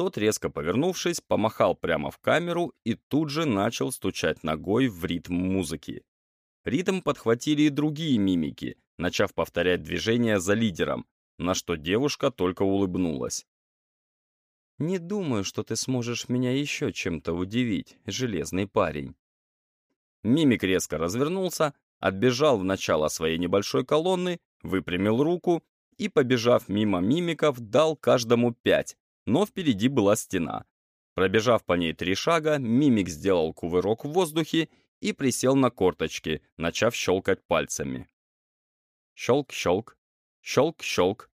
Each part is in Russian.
Тот, резко повернувшись, помахал прямо в камеру и тут же начал стучать ногой в ритм музыки. Ритм подхватили и другие мимики, начав повторять движения за лидером, на что девушка только улыбнулась. «Не думаю, что ты сможешь меня еще чем-то удивить, железный парень». Мимик резко развернулся, отбежал в начало своей небольшой колонны, выпрямил руку и, побежав мимо мимиков, дал каждому пять, но впереди была стена. Пробежав по ней три шага, мимик сделал кувырок в воздухе и присел на корточки, начав щелкать пальцами. Щелк-щелк, щелк-щелк.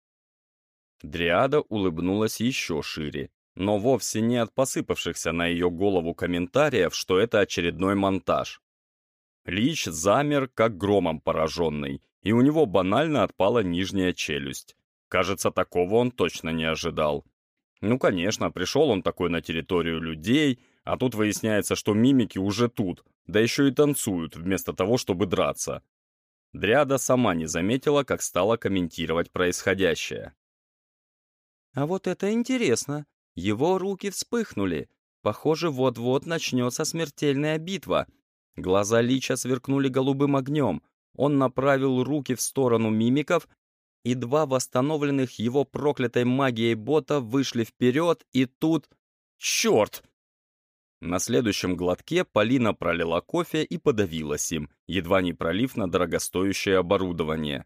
Дриада улыбнулась еще шире, но вовсе не от посыпавшихся на ее голову комментариев, что это очередной монтаж. Лич замер, как громом пораженный, и у него банально отпала нижняя челюсть. Кажется, такого он точно не ожидал. Ну, конечно, пришел он такой на территорию людей, а тут выясняется, что мимики уже тут, да еще и танцуют, вместо того, чтобы драться. Дриада сама не заметила, как стала комментировать происходящее. «А вот это интересно. Его руки вспыхнули. Похоже, вот-вот начнется смертельная битва. Глаза Лича сверкнули голубым огнем. Он направил руки в сторону мимиков, и два восстановленных его проклятой магией бота вышли вперед, и тут... Черт! На следующем глотке Полина пролила кофе и подавилась им, едва не пролив на дорогостоящее оборудование.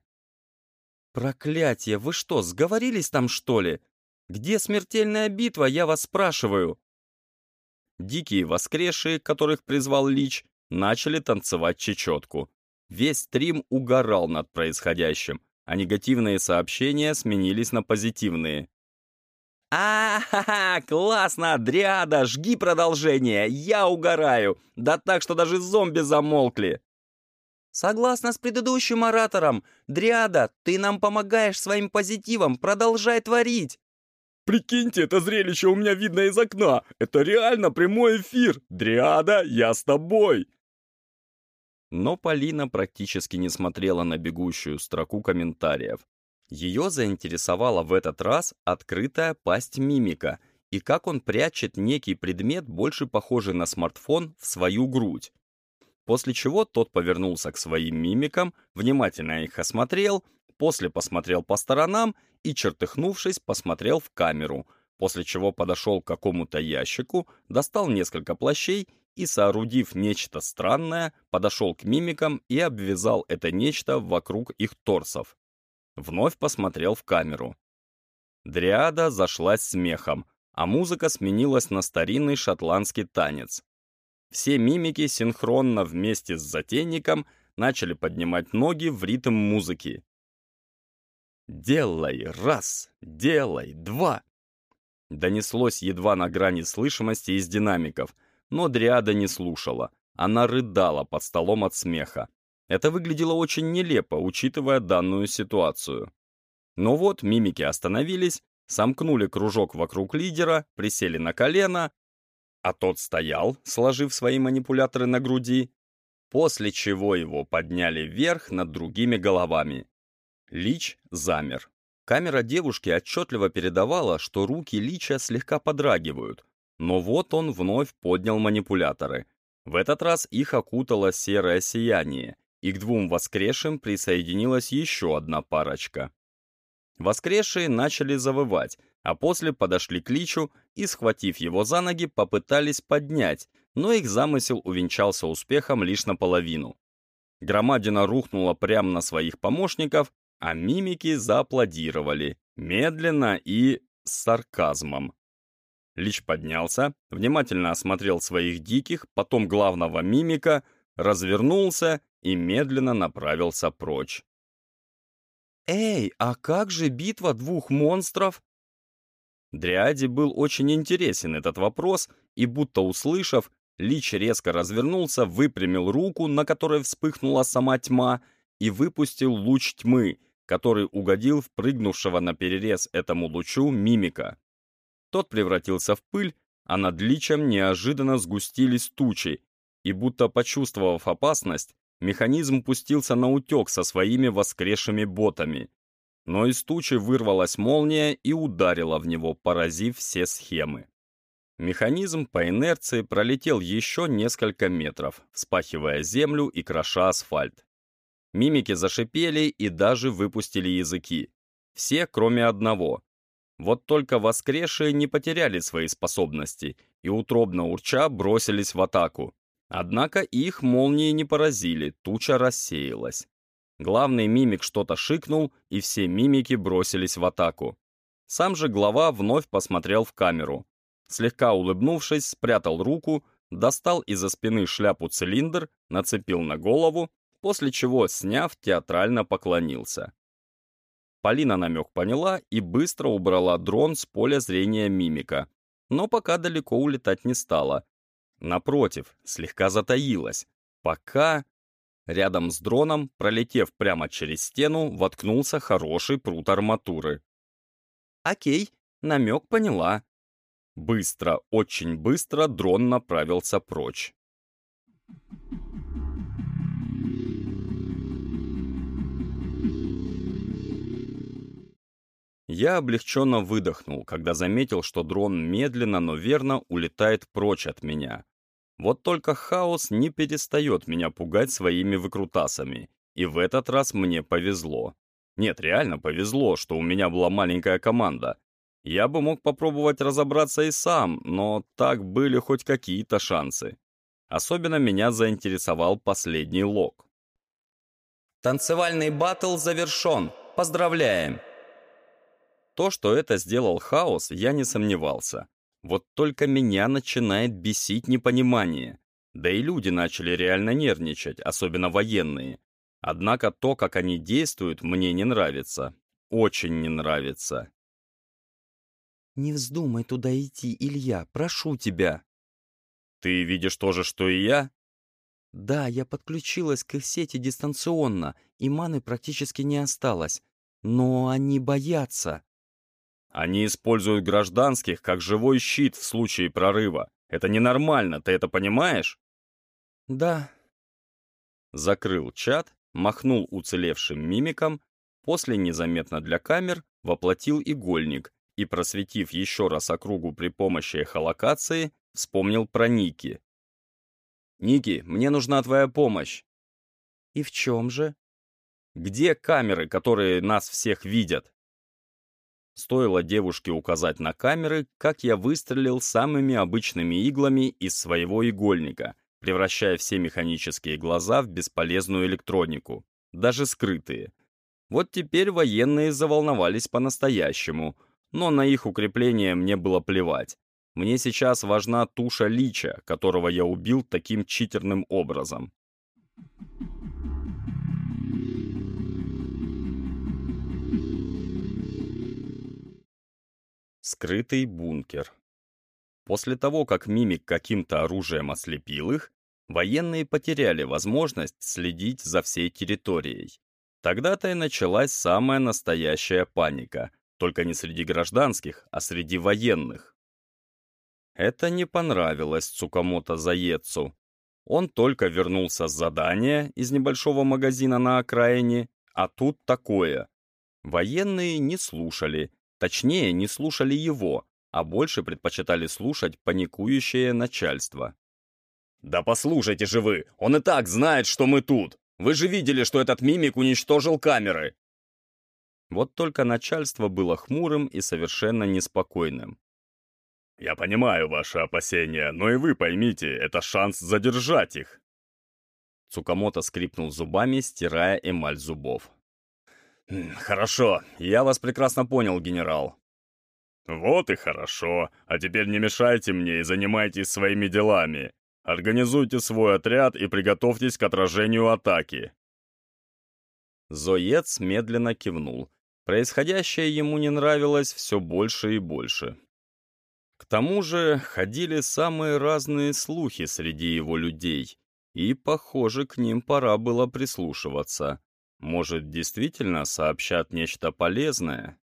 «Проклятие! Вы что, сговорились там, что ли? Где смертельная битва, я вас спрашиваю?» Дикие воскресшие, которых призвал Лич, начали танцевать чечетку. Весь стрим угорал над происходящим, а негативные сообщения сменились на позитивные. «А-ха-ха! Классно! Дриада! Жги продолжение! Я угораю! Да так, что даже зомби замолкли!» «Согласно с предыдущим оратором, Дриада, ты нам помогаешь своим позитивом, продолжай творить!» «Прикиньте, это зрелище у меня видно из окна! Это реально прямой эфир! Дриада, я с тобой!» Но Полина практически не смотрела на бегущую строку комментариев. Ее заинтересовала в этот раз открытая пасть мимика и как он прячет некий предмет, больше похожий на смартфон, в свою грудь. После чего тот повернулся к своим мимикам, внимательно их осмотрел, после посмотрел по сторонам и, чертыхнувшись, посмотрел в камеру, после чего подошел к какому-то ящику, достал несколько плащей и, соорудив нечто странное, подошел к мимикам и обвязал это нечто вокруг их торсов. Вновь посмотрел в камеру. Дриада зашлась смехом, а музыка сменилась на старинный шотландский танец. Все мимики синхронно вместе с затейником начали поднимать ноги в ритм музыки. «Делай раз, делай два!» Донеслось едва на грани слышимости из динамиков, но Дриада не слушала. Она рыдала под столом от смеха. Это выглядело очень нелепо, учитывая данную ситуацию. Но вот мимики остановились, сомкнули кружок вокруг лидера, присели на колено, а тот стоял, сложив свои манипуляторы на груди, после чего его подняли вверх над другими головами. Лич замер. Камера девушки отчетливо передавала, что руки Лича слегка подрагивают, но вот он вновь поднял манипуляторы. В этот раз их окутало серое сияние, и к двум воскресшим присоединилась еще одна парочка. Воскресшие начали завывать, а после подошли к Личу и, схватив его за ноги, попытались поднять, но их замысел увенчался успехом лишь наполовину. Громадина рухнула прямо на своих помощников, а мимики зааплодировали, медленно и с сарказмом. Лич поднялся, внимательно осмотрел своих диких, потом главного мимика, развернулся и медленно направился прочь. «Эй, а как же битва двух монстров?» Дриаде был очень интересен этот вопрос, и будто услышав, Лич резко развернулся, выпрямил руку, на которой вспыхнула сама тьма, и выпустил луч тьмы, который угодил в прыгнувшего на перерез этому лучу мимика. Тот превратился в пыль, а над личем неожиданно сгустились тучи, и будто почувствовав опасность, механизм пустился на утек со своими воскресшими ботами. но из тучи вырвалась молния и ударила в него, поразив все схемы. Механизм по инерции пролетел еще несколько метров, вспахивая землю и кроша асфальт. Мимики зашипели и даже выпустили языки. Все, кроме одного. Вот только воскресшие не потеряли свои способности и утробно урча бросились в атаку. Однако их молнии не поразили, туча рассеялась. Главный мимик что-то шикнул, и все мимики бросились в атаку. Сам же глава вновь посмотрел в камеру. Слегка улыбнувшись, спрятал руку, достал из-за спины шляпу-цилиндр, нацепил на голову, после чего, сняв, театрально поклонился. Полина намек поняла и быстро убрала дрон с поля зрения мимика, но пока далеко улетать не стала. Напротив, слегка затаилась, пока... Рядом с дроном, пролетев прямо через стену, воткнулся хороший прут арматуры. «Окей, намек поняла», Быстро, очень быстро дрон направился прочь. Я облегченно выдохнул, когда заметил, что дрон медленно, но верно улетает прочь от меня. Вот только хаос не перестает меня пугать своими выкрутасами, и в этот раз мне повезло. Нет, реально повезло, что у меня была маленькая команда, я бы мог попробовать разобраться и сам, но так были хоть какие-то шансы. Особенно меня заинтересовал последний лог. Танцевальный батл завершен. Поздравляем! То, что это сделал хаос, я не сомневался. Вот только меня начинает бесить непонимание. Да и люди начали реально нервничать, особенно военные. Однако то, как они действуют, мне не нравится. Очень не нравится. «Не вздумай туда идти, Илья, прошу тебя». «Ты видишь то же, что и я?» «Да, я подключилась к их сети дистанционно, и маны практически не осталось. Но они боятся». «Они используют гражданских как живой щит в случае прорыва. Это ненормально, ты это понимаешь?» «Да». Закрыл чат, махнул уцелевшим мимиком, после незаметно для камер воплотил игольник и, просветив еще раз округу при помощи эхолокации, вспомнил про Ники. «Ники, мне нужна твоя помощь». «И в чем же?» «Где камеры, которые нас всех видят?» Стоило девушке указать на камеры, как я выстрелил самыми обычными иглами из своего игольника, превращая все механические глаза в бесполезную электронику, даже скрытые. Вот теперь военные заволновались по-настоящему — но на их укрепление мне было плевать. Мне сейчас важна туша Лича, которого я убил таким читерным образом. Скрытый бункер. После того, как мимик каким-то оружием ослепил их, военные потеряли возможность следить за всей территорией. Тогда-то и началась самая настоящая паника, только не среди гражданских, а среди военных. Это не понравилось Цукамото Заецу. Он только вернулся с задания из небольшого магазина на окраине, а тут такое. Военные не слушали, точнее, не слушали его, а больше предпочитали слушать паникующее начальство. «Да послушайте же вы, он и так знает, что мы тут! Вы же видели, что этот мимик уничтожил камеры! Вот только начальство было хмурым и совершенно неспокойным. «Я понимаю ваши опасения, но и вы поймите, это шанс задержать их!» Цукамото скрипнул зубами, стирая эмаль зубов. «Хорошо, я вас прекрасно понял, генерал». «Вот и хорошо, а теперь не мешайте мне и занимайтесь своими делами. Организуйте свой отряд и приготовьтесь к отражению атаки». Зоец медленно кивнул, Происходящее ему не нравилось все больше и больше. К тому же ходили самые разные слухи среди его людей, и, похоже, к ним пора было прислушиваться. Может, действительно сообщат нечто полезное?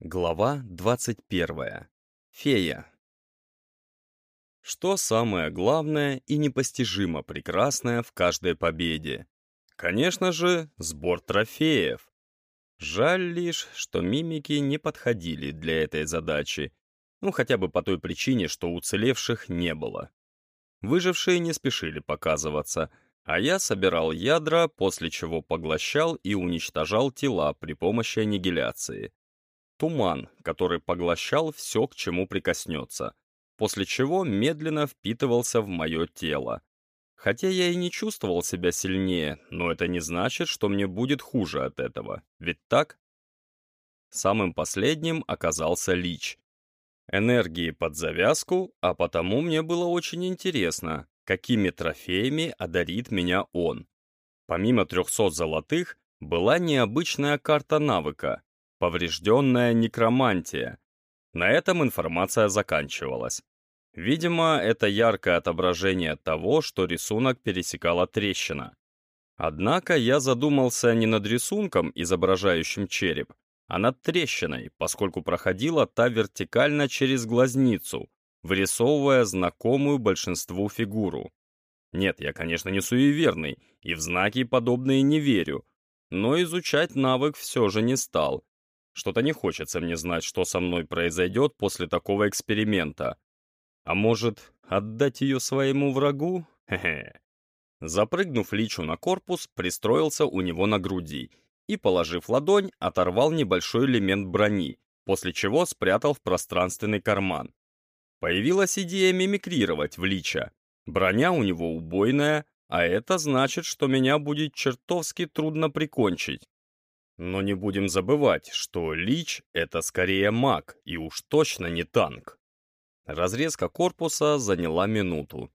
Глава 21. Фея. Что самое главное и непостижимо прекрасное в каждой победе? Конечно же, сбор трофеев. Жаль лишь, что мимики не подходили для этой задачи, ну хотя бы по той причине, что уцелевших не было. Выжившие не спешили показываться, а я собирал ядра, после чего поглощал и уничтожал тела при помощи аннигиляции. Туман, который поглощал все, к чему прикоснется, после чего медленно впитывался в мое тело. Хотя я и не чувствовал себя сильнее, но это не значит, что мне будет хуже от этого. Ведь так? Самым последним оказался Лич. Энергии под завязку, а потому мне было очень интересно, какими трофеями одарит меня он. Помимо 300 золотых, была необычная карта навыка, поврежденная некромантия. На этом информация заканчивалась. Видимо, это яркое отображение того, что рисунок пересекала трещина. Однако я задумался не над рисунком, изображающим череп, а над трещиной, поскольку проходила та вертикально через глазницу, вырисовывая знакомую большинству фигуру. Нет, я, конечно, не суеверный, и в знаки подобные не верю, но изучать навык все же не стал. Что-то не хочется мне знать, что со мной произойдет после такого эксперимента. А может, отдать ее своему врагу? Хе-хе. Запрыгнув личу на корпус, пристроился у него на груди и, положив ладонь, оторвал небольшой элемент брони, после чего спрятал в пространственный карман. Появилась идея мимикрировать в лича. Броня у него убойная, а это значит, что меня будет чертовски трудно прикончить. Но не будем забывать, что лич — это скорее маг, и уж точно не танк. Разрезка корпуса заняла минуту.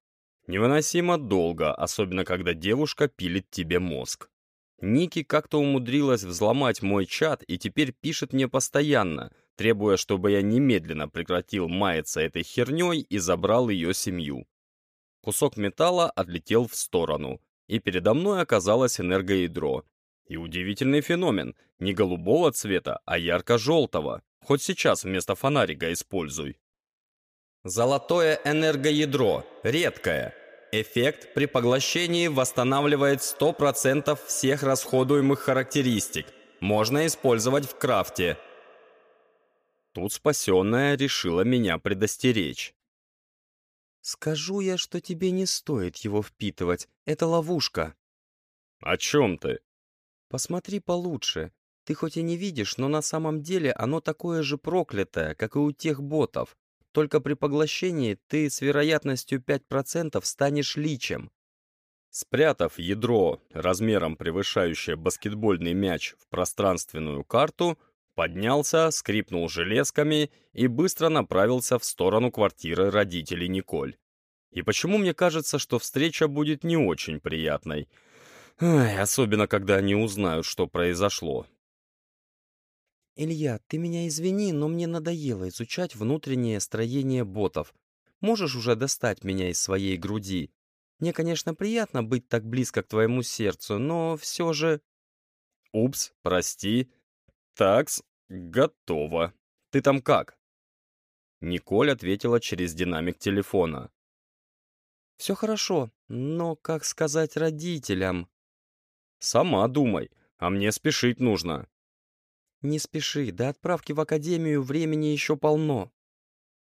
Невыносимо долго, особенно когда девушка пилит тебе мозг. Ники как-то умудрилась взломать мой чат и теперь пишет мне постоянно, требуя, чтобы я немедленно прекратил маяться этой херней и забрал ее семью. Кусок металла отлетел в сторону, и передо мной оказалось энергоядро. И удивительный феномен, не голубого цвета, а ярко-желтого. Хоть сейчас вместо фонарика используй. Золотое энергоядро, редкое. Эффект при поглощении восстанавливает 100% всех расходуемых характеристик. Можно использовать в крафте. Тут спасенная решила меня предостеречь. «Скажу я, что тебе не стоит его впитывать. Это ловушка». «О чем ты?» «Посмотри получше. Ты хоть и не видишь, но на самом деле оно такое же проклятое, как и у тех ботов. Только при поглощении ты с вероятностью 5% станешь личем. Спрятав ядро размером превышающее баскетбольный мяч в пространственную карту, поднялся, скрипнул железками и быстро направился в сторону квартиры родителей Николь. И почему мне кажется, что встреча будет не очень приятной? Ай, особенно, когда они узнают, что произошло. «Илья, ты меня извини, но мне надоело изучать внутреннее строение ботов. Можешь уже достать меня из своей груди? Мне, конечно, приятно быть так близко к твоему сердцу, но все же...» «Упс, прости. Такс, готово. Ты там как?» Николь ответила через динамик телефона. «Все хорошо, но как сказать родителям?» «Сама думай, а мне спешить нужно. «Не спеши, до отправки в академию времени еще полно».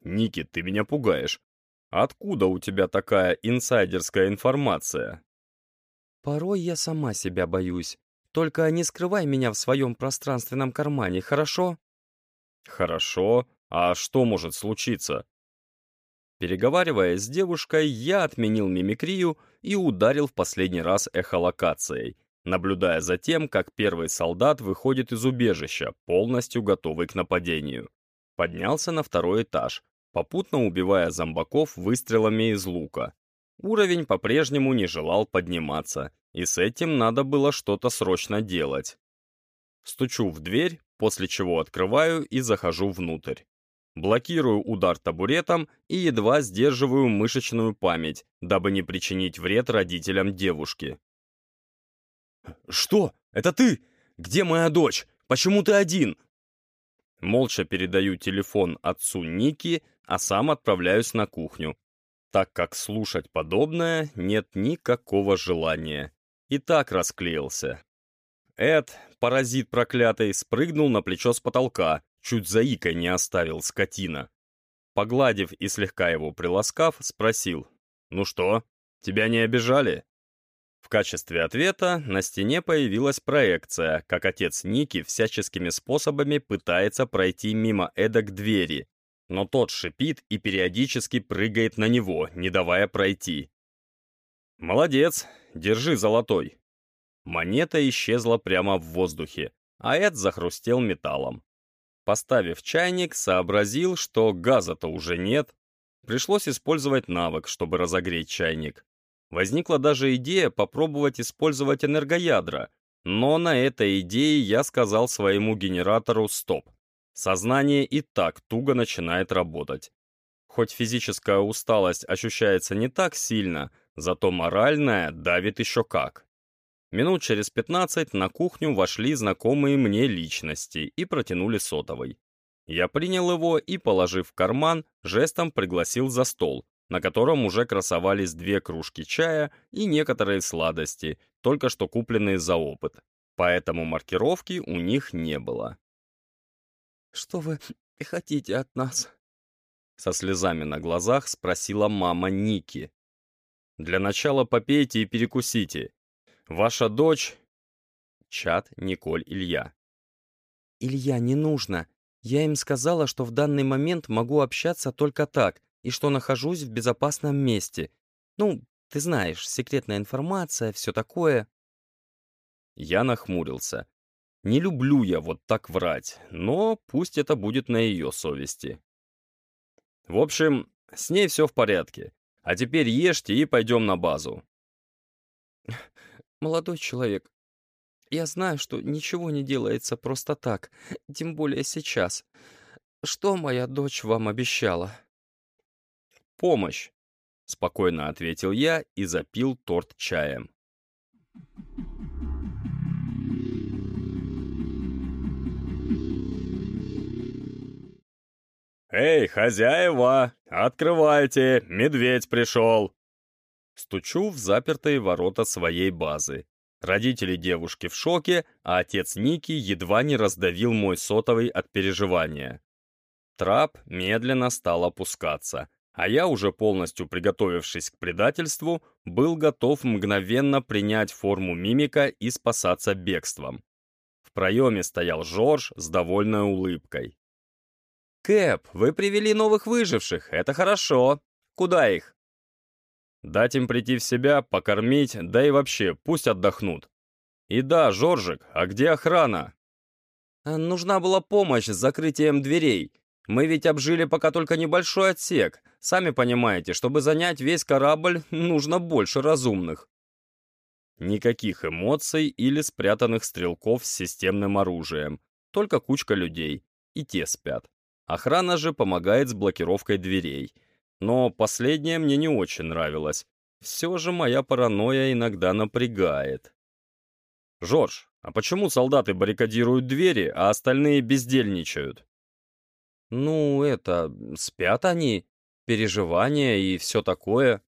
«Ники, ты меня пугаешь. Откуда у тебя такая инсайдерская информация?» «Порой я сама себя боюсь. Только не скрывай меня в своем пространственном кармане, хорошо?» «Хорошо. А что может случиться?» Переговаривая с девушкой, я отменил мимикрию и ударил в последний раз эхолокацией, наблюдая за тем, как первый солдат выходит из убежища, полностью готовый к нападению. Поднялся на второй этаж, попутно убивая зомбаков выстрелами из лука. Уровень по-прежнему не желал подниматься, и с этим надо было что-то срочно делать. Стучу в дверь, после чего открываю и захожу внутрь. Блокирую удар табуретом и едва сдерживаю мышечную память, дабы не причинить вред родителям девушки. «Что? Это ты? Где моя дочь? Почему ты один?» Молча передаю телефон отцу Ники, а сам отправляюсь на кухню, так как слушать подобное нет никакого желания. И так расклеился. Эд, паразит проклятый, спрыгнул на плечо с потолка, чуть заикой не оставил скотина. Погладив и слегка его приласкав, спросил, «Ну что, тебя не обижали?» В качестве ответа на стене появилась проекция, как отец Ники всяческими способами пытается пройти мимо Эда к двери, но тот шипит и периодически прыгает на него, не давая пройти. «Молодец, держи золотой». Монета исчезла прямо в воздухе, а Эд захрустел металлом. Поставив чайник, сообразил, что газа-то уже нет. Пришлось использовать навык, чтобы разогреть чайник. Возникла даже идея попробовать использовать энергоядра, но на этой идее я сказал своему генератору «стоп». Сознание и так туго начинает работать. Хоть физическая усталость ощущается не так сильно, зато моральная давит еще как. Минут через пятнадцать на кухню вошли знакомые мне личности и протянули сотовый. Я принял его и, положив в карман, жестом пригласил за стол, на котором уже красовались две кружки чая и некоторые сладости, только что купленные за опыт. Поэтому маркировки у них не было. «Что вы хотите от нас?» Со слезами на глазах спросила мама Ники. «Для начала попейте и перекусите. Ваша дочь...» Чат Николь Илья. «Илья, не нужно. Я им сказала, что в данный момент могу общаться только так, и что нахожусь в безопасном месте. Ну, ты знаешь, секретная информация, все такое». Я нахмурился. Не люблю я вот так врать, но пусть это будет на ее совести. В общем, с ней все в порядке. А теперь ешьте и пойдем на базу. Молодой человек, я знаю, что ничего не делается просто так, тем более сейчас. Что моя дочь вам обещала? Помощь», — спокойно ответил я и запил торт чаем. «Эй, хозяева, открывайте, медведь пришел!» Стучу в запертые ворота своей базы. Родители девушки в шоке, а отец Ники едва не раздавил мой сотовый от переживания. Трап медленно стал опускаться, а я, уже полностью приготовившись к предательству, был готов мгновенно принять форму мимика и спасаться бегством. В проеме стоял Жорж с довольной улыбкой. «Кэп, вы привели новых выживших, это хорошо. Куда их?» «Дать им прийти в себя, покормить, да и вообще, пусть отдохнут. И да, Жоржик, а где охрана?» «Нужна была помощь с закрытием дверей. Мы ведь обжили пока только небольшой отсек. Сами понимаете, чтобы занять весь корабль, нужно больше разумных. Никаких эмоций или спрятанных стрелков с системным оружием. Только кучка людей. И те спят. Охрана же помогает с блокировкой дверей. Но последнее мне не очень нравилось. Все же моя паранойя иногда напрягает. «Жорж, а почему солдаты баррикадируют двери, а остальные бездельничают?» Ну, это, спят они, переживания и все такое.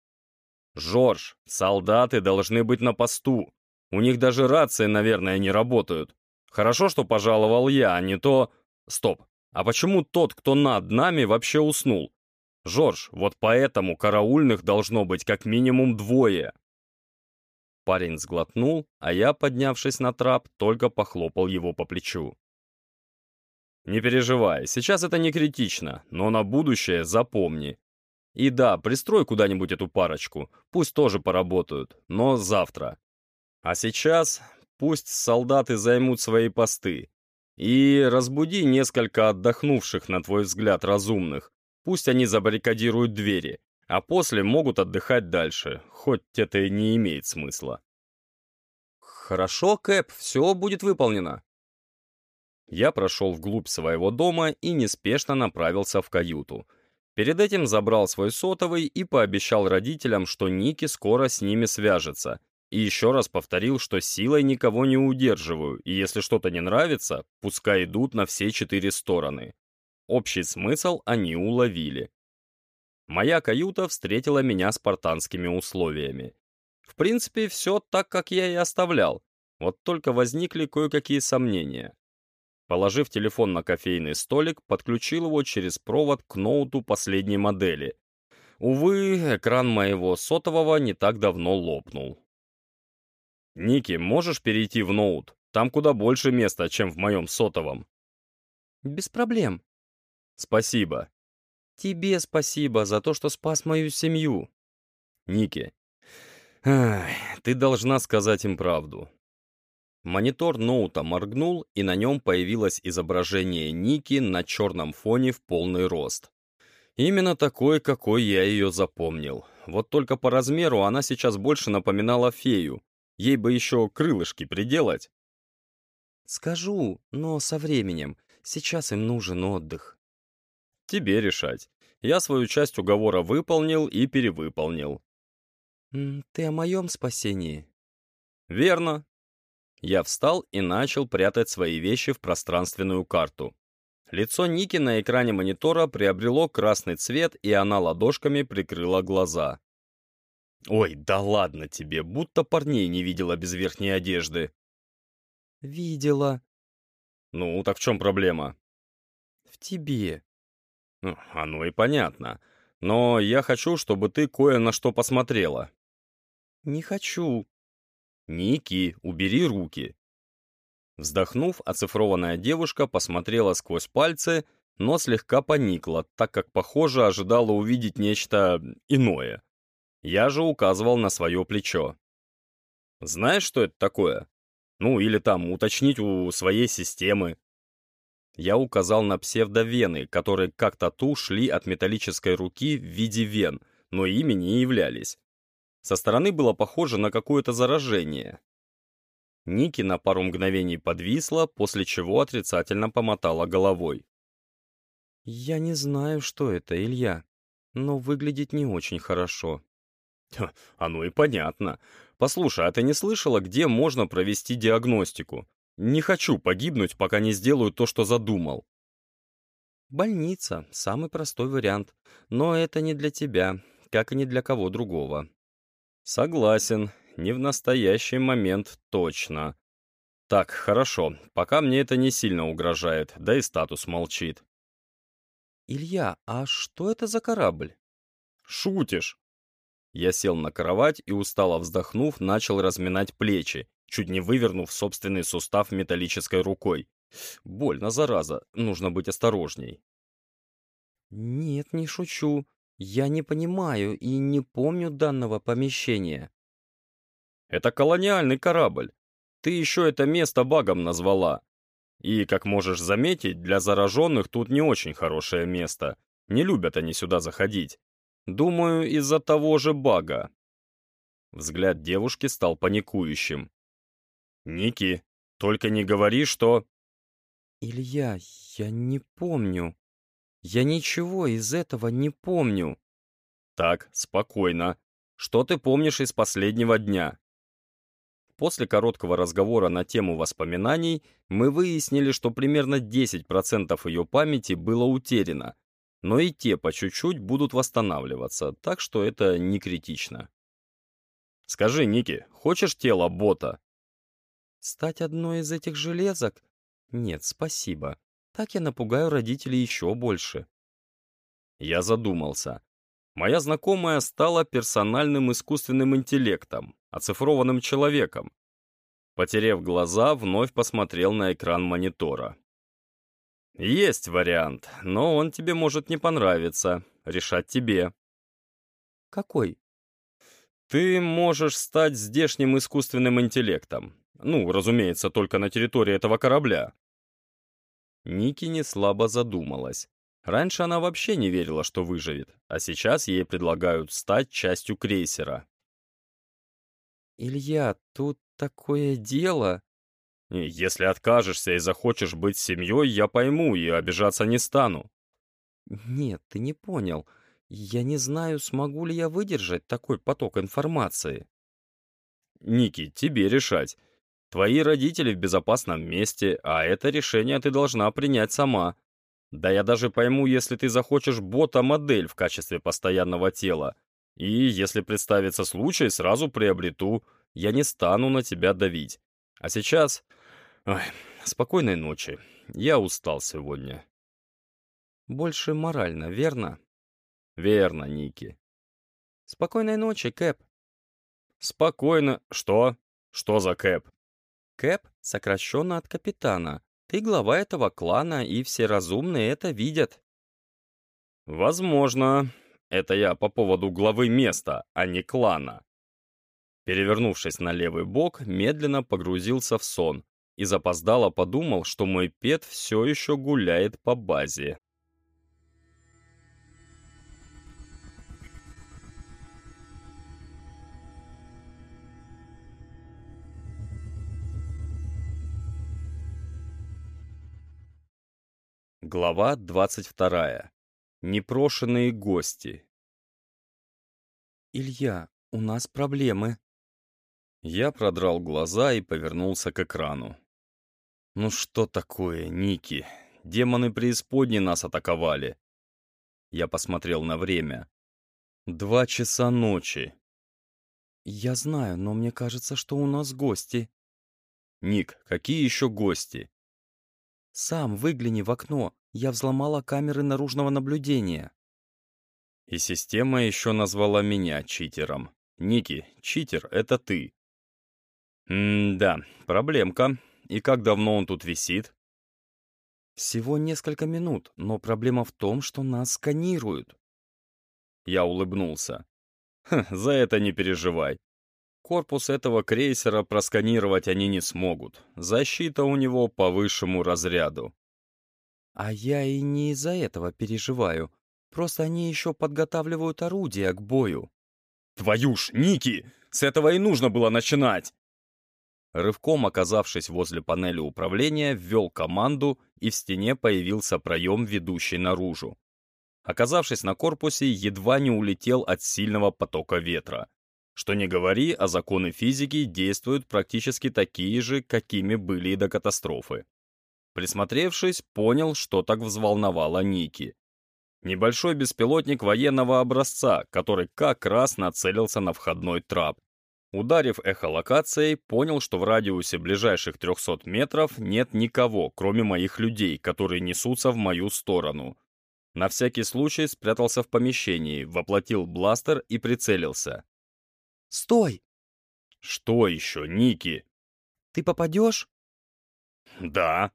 Жорж, солдаты должны быть на посту. У них даже рации, наверное, не работают. Хорошо, что пожаловал я, а не то... Стоп, а почему тот, кто над нами, вообще уснул? Жорж, вот поэтому караульных должно быть как минимум двое. Парень сглотнул, а я, поднявшись на трап, только похлопал его по плечу. Не переживай, сейчас это не критично, но на будущее запомни. И да, пристрой куда-нибудь эту парочку, пусть тоже поработают, но завтра. А сейчас пусть солдаты займут свои посты. И разбуди несколько отдохнувших, на твой взгляд, разумных. Пусть они забаррикадируют двери, а после могут отдыхать дальше, хоть это и не имеет смысла. Хорошо, Кэп, все будет выполнено. Я прошел вглубь своего дома и неспешно направился в каюту. Перед этим забрал свой сотовый и пообещал родителям, что Ники скоро с ними свяжется. и еще раз повторил, что силой никого не удерживаю, и если что-то не нравится, пускай идут на все четыре стороны. Общий смысл они уловили. Моя каюта встретила меня спартанскими условиями. В принципе, все так, как я и оставлял. Вот только возникли кое-какие сомнения. Положив телефон на кофейный столик, подключил его через провод к ноуту последней модели. Увы, экран моего сотового не так давно лопнул. «Ники, можешь перейти в ноут? Там куда больше места, чем в моем сотовом». «Без проблем». «Спасибо». «Тебе спасибо за то, что спас мою семью». «Ники, ты должна сказать им правду. Монитор ноута моргнул, и на нем появилось изображение Ники на черном фоне в полный рост. Именно такой, какой я ее запомнил. Вот только по размеру она сейчас больше напоминала фею. Ей бы еще крылышки приделать. Скажу, но со временем. Сейчас им нужен отдых. Тебе решать. Я свою часть уговора выполнил и перевыполнил. Ты о моем спасении? Верно, я встал и начал прятать свои вещи в пространственную карту. Лицо Ники на экране монитора приобрело красный цвет, и она ладошками прикрыла глаза. «Ой, да ладно тебе, будто парней не видела без верхней одежды». «Видела». «Ну, так в чем проблема?» «В тебе». Ну, оно и понятно. Но я хочу, чтобы ты кое на что посмотрела. «Не хочу», «Ники, убери руки!» Вздохнув, оцифрованная девушка посмотрела сквозь пальцы, но слегка поникла, так как, похоже, ожидала увидеть нечто иное. Я же указывал на свое плечо. «Знаешь, что это такое? Ну, или там уточнить у своей системы». Я указал на псевдовены, которые как тату шли от металлической руки в виде вен, но ими не являлись. Со стороны было похоже на какое-то заражение. Ники на пару мгновений подвисла, после чего отрицательно помотала головой. «Я не знаю, что это, Илья, но выглядит не очень хорошо». «Оно и понятно. Послушай, а ты не слышала, где можно провести диагностику? Не хочу погибнуть, пока не сделаю то, что задумал». «Больница — самый простой вариант, но это не для тебя, как и не для кого другого. Согласен, не в настоящий момент точно. Так, хорошо, пока мне это не сильно угрожает, да и статус молчит. Илья, а что это за корабль? Шутишь? Я сел на кровать и, устало вздохнув, начал разминать плечи, чуть не вывернув собственный сустав металлической рукой. Больно, зараза, нужно быть осторожней. Нет, не шучу. Я не понимаю и не помню данного помещения. Это колониальный корабль. Ты еще это место багом назвала. И, как можешь заметить, для зараженных тут не очень хорошее место. Не любят они сюда заходить. Думаю, из-за того же бага. Взгляд девушки стал паникующим. «Ники, только не говори, что...» «Илья, я не помню», я ничего из этого не помню. Так, спокойно. Что ты помнишь из последнего дня? После короткого разговора на тему воспоминаний мы выяснили, что примерно 10% ее памяти было утеряно, но и те по чуть-чуть будут восстанавливаться, так что это не критично. Скажи, Ники, хочешь тело бота? Стать одной из этих железок? Нет, спасибо. Так я напугаю родителей еще больше. Я задумался. Моя знакомая стала персональным искусственным интеллектом, оцифрованным человеком. Потерев глаза, вновь посмотрел на экран монитора. «Есть вариант, но он тебе может не понравиться. Решать тебе». «Какой?» «Ты можешь стать здешним искусственным интеллектом. Ну, разумеется, только на территории этого корабля. Ники не слабо задумалась. Раньше она вообще не верила, что выживет, а сейчас ей предлагают стать частью крейсера. «Илья, тут такое дело...» «Если откажешься и захочешь быть семьей, я пойму и обижаться не стану». «Нет, ты не понял. Я не знаю, смогу ли я выдержать такой поток информации». Ники, тебе решать. Твои родители в безопасном месте, а это решение ты должна принять сама. Да я даже пойму, если ты захочешь бота-модель в качестве постоянного тела. И если представится случай, сразу приобрету. Я не стану на тебя давить. А сейчас... Ой, спокойной ночи. Я устал сегодня. Больше морально, верно? Верно, Ники. Спокойной ночи, Кэп. Спокойно. Что? Что за Кэп? Кэп сокращенно от капитана. Ты глава этого клана, и все разумные это видят. Возможно. Это я по поводу главы места, а не клана. Перевернувшись на левый бок, медленно погрузился в сон и запоздало подумал, что мой пет все еще гуляет по базе. Глава 22. Непрошенные гости. «Илья, у нас проблемы». Я продрал глаза и повернулся к экрану. «Ну что такое, Ники? Демоны преисподней нас атаковали». Я посмотрел на время. «Два часа ночи». «Я знаю, но мне кажется, что у нас гости». «Ник, какие еще гости?» «Сам выгляни в окно. Я взломала камеры наружного наблюдения. И система еще назвала меня читером. Ники, читер — это ты. М-да, проблемка. И как давно он тут висит? Всего несколько минут, но проблема в том, что нас сканируют. Я улыбнулся. За это не переживай. Корпус этого крейсера просканировать они не смогут. Защита у него по высшему разряду. А я и не из-за этого переживаю. Просто они еще подготавливают орудия к бою. Твою ж, Ники! С этого и нужно было начинать! Рывком оказавшись возле панели управления, ввел команду, и в стене появился проем, ведущий наружу. Оказавшись на корпусе, едва не улетел от сильного потока ветра. Что не говори, а законы физики действуют практически такие же, какими были и до катастрофы. Присмотревшись, понял, что так взволновало Ники. Небольшой беспилотник военного образца, который как раз нацелился на входной трап. Ударив эхолокацией, понял, что в радиусе ближайших 300 метров нет никого, кроме моих людей, которые несутся в мою сторону. На всякий случай спрятался в помещении, воплотил бластер и прицелился. «Стой!» «Что еще, Ники?» «Ты попадешь?» «Да»,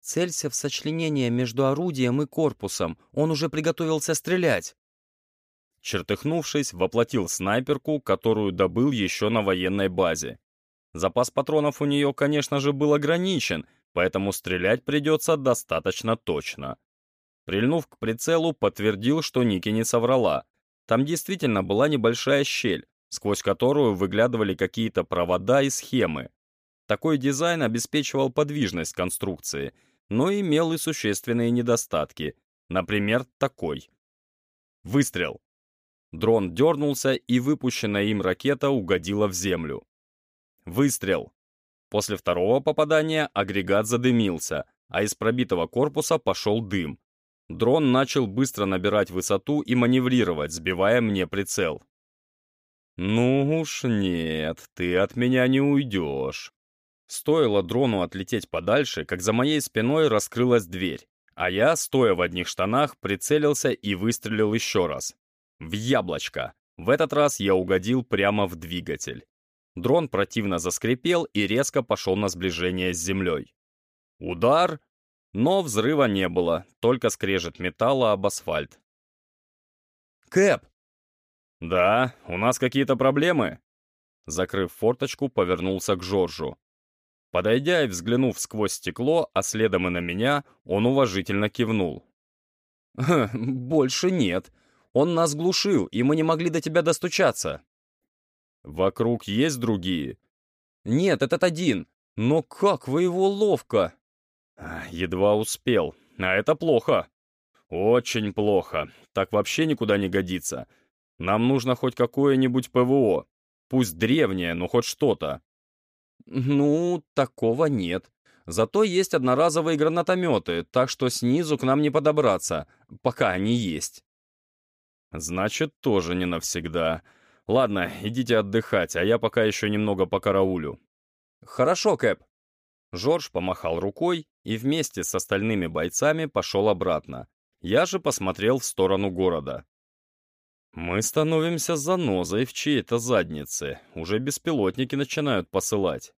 Целься в сочленение между орудием и корпусом. Он уже приготовился стрелять. Чертыхнувшись, воплотил снайперку, которую добыл еще на военной базе. Запас патронов у нее, конечно же, был ограничен, поэтому стрелять придется достаточно точно. Прильнув к прицелу, подтвердил, что Ники не соврала. Там действительно была небольшая щель, сквозь которую выглядывали какие-то провода и схемы. Такой дизайн обеспечивал подвижность конструкции — но имел и существенные недостатки. Например, такой. Выстрел. Дрон дернулся, и выпущенная им ракета угодила в землю. Выстрел. После второго попадания агрегат задымился, а из пробитого корпуса пошел дым. Дрон начал быстро набирать высоту и маневрировать, сбивая мне прицел. «Ну уж нет, ты от меня не уйдешь», Стоило дрону отлететь подальше, как за моей спиной раскрылась дверь, а я, стоя в одних штанах, прицелился и выстрелил еще раз. В яблочко. В этот раз я угодил прямо в двигатель. Дрон противно заскрипел и резко пошел на сближение с землей. Удар, но взрыва не было, только скрежет металла об асфальт. «Кэп!» «Да, у нас какие-то проблемы?» Закрыв форточку, повернулся к Жоржу. Подойдя и взглянув сквозь стекло, а следом и на меня, он уважительно кивнул. «Больше нет. Он нас глушил, и мы не могли до тебя достучаться». «Вокруг есть другие?» «Нет, этот один. Но как вы его ловко!» «Едва успел. А это плохо. Очень плохо. Так вообще никуда не годится. Нам нужно хоть какое-нибудь ПВО. Пусть древнее, но хоть что-то. Ну, такого нет. Зато есть одноразовые гранатометы, так что снизу к нам не подобраться, пока они есть. Значит, тоже не навсегда. Ладно, идите отдыхать, а я пока еще немного покараулю. Хорошо, Кэп. Жорж помахал рукой и вместе с остальными бойцами пошел обратно. Я же посмотрел в сторону города. Мы становимся занозой в чьей-то заднице. Уже беспилотники начинают посылать.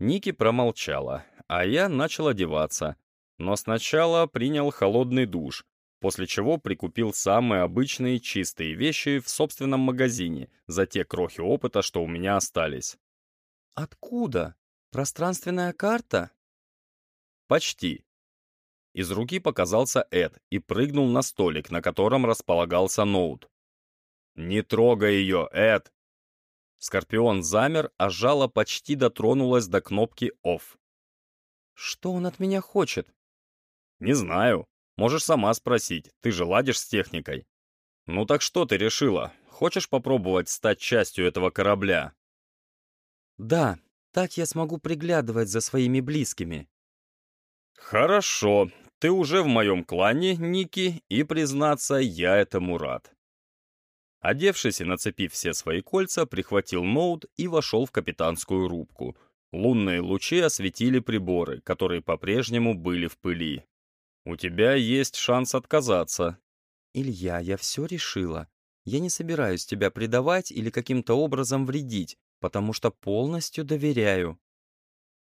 Ники промолчала, а я начал одеваться. Но сначала принял холодный душ, после чего прикупил самые обычные чистые вещи в собственном магазине за те крохи опыта, что у меня остались. «Откуда? Пространственная карта?» «Почти». Из руки показался Эд и прыгнул на столик, на котором располагался ноут. «Не трогай ее, Эд!» Скорпион замер, а жало почти дотронулось до кнопки «Off». «Что он от меня хочет?» «Не знаю. Можешь сама спросить. Ты же ладишь с техникой». «Ну так что ты решила? Хочешь попробовать стать частью этого корабля?» «Да, так я смогу приглядывать за своими близкими». «Хорошо. Ты уже в моем клане, Ники, и, признаться, я этому рад». Одевшись и нацепив все свои кольца, прихватил ноут и вошел в капитанскую рубку. Лунные лучи осветили приборы, которые по-прежнему были в пыли. «У тебя есть шанс отказаться». «Илья, я все решила. Я не собираюсь тебя предавать или каким-то образом вредить, потому что полностью доверяю».